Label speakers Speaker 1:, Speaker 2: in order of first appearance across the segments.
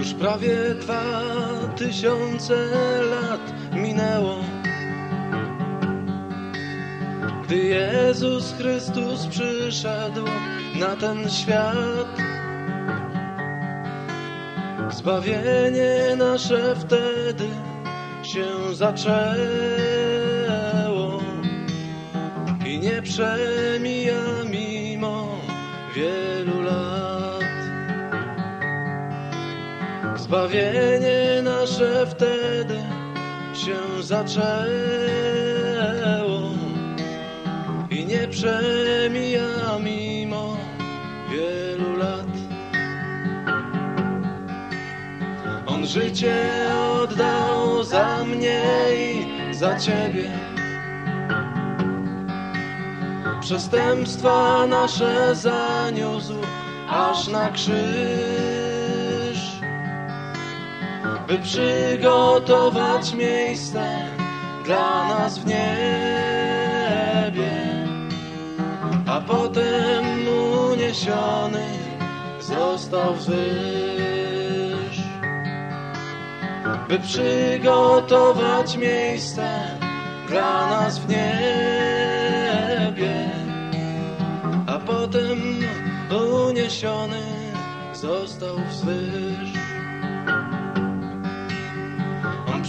Speaker 1: می نیے نا اس میم شام چی زچ نشو حسنا سانس نے اپنی شانست بھى گرانا اس نے اپتم انيشن سست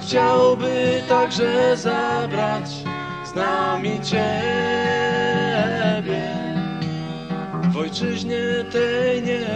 Speaker 1: زب چ